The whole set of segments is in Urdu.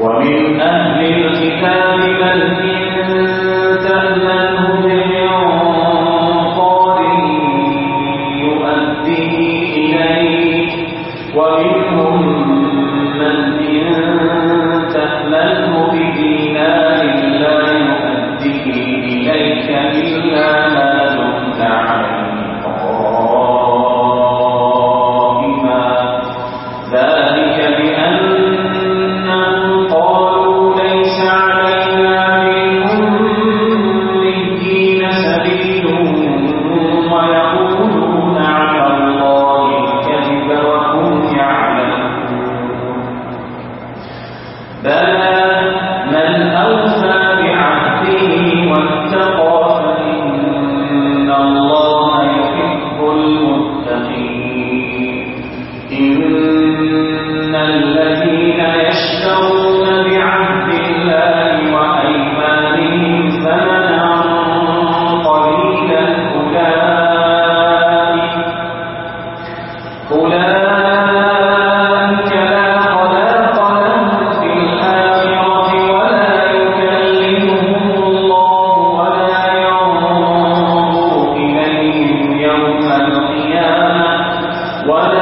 ومن أهل الكتاب من إن ولا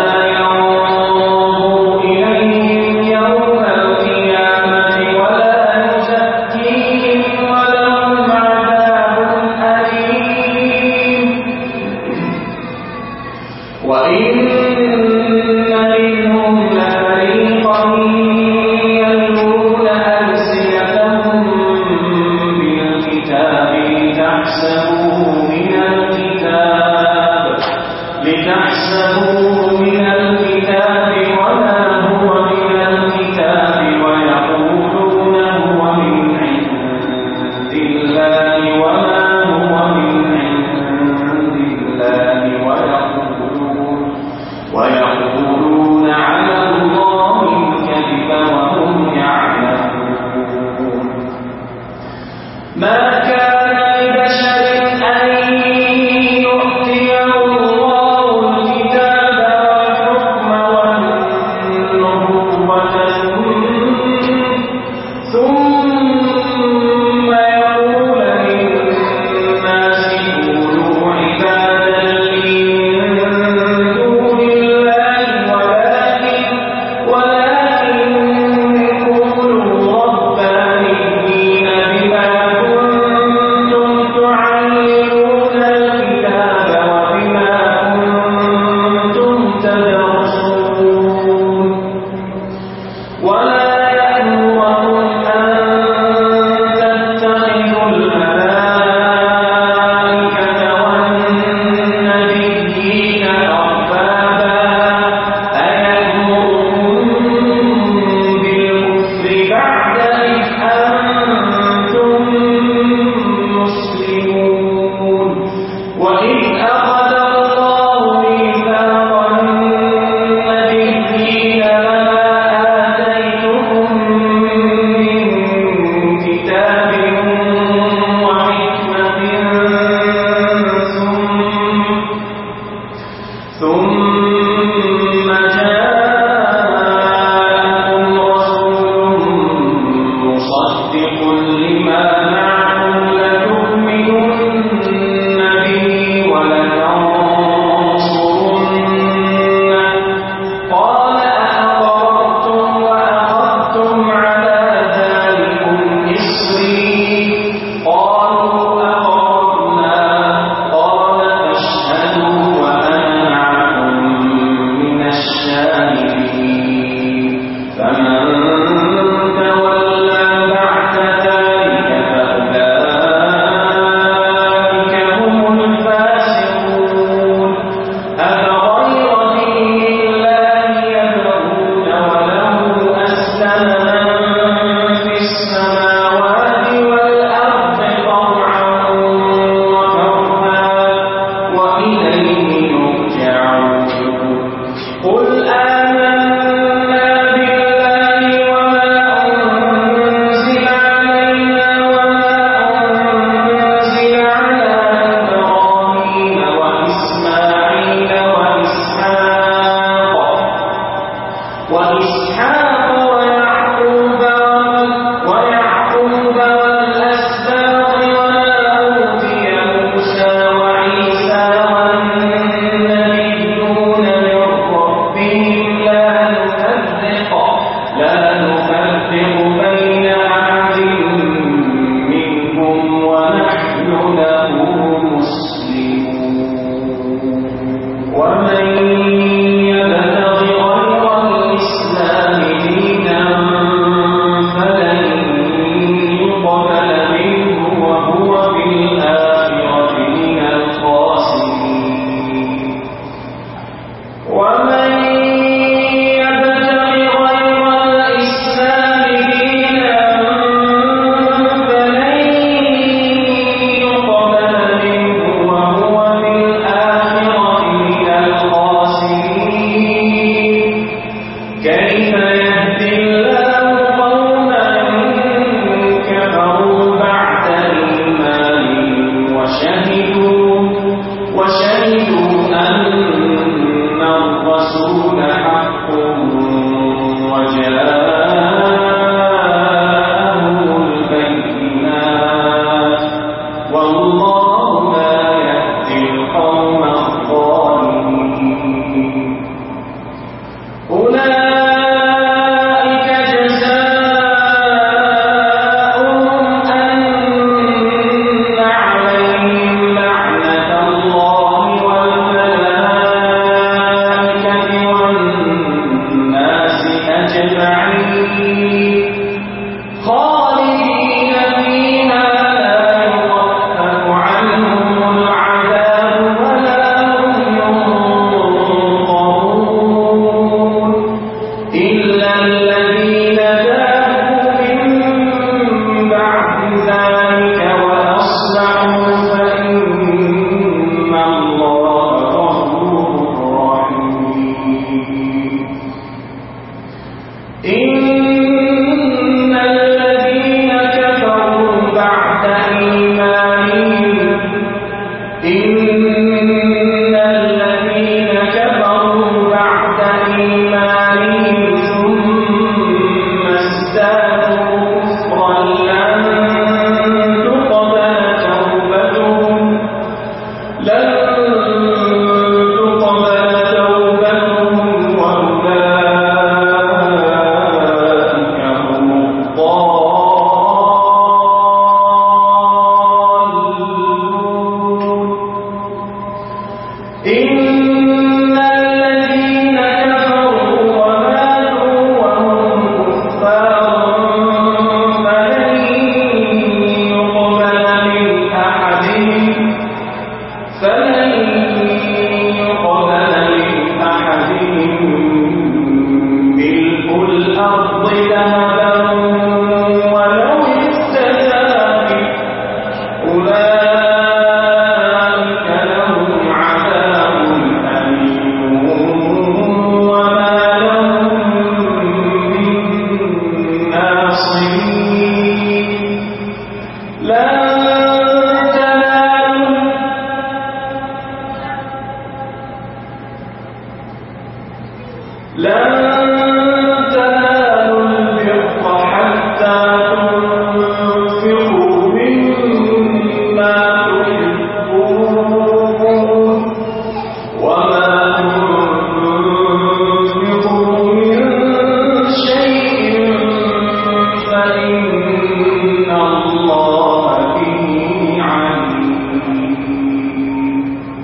میں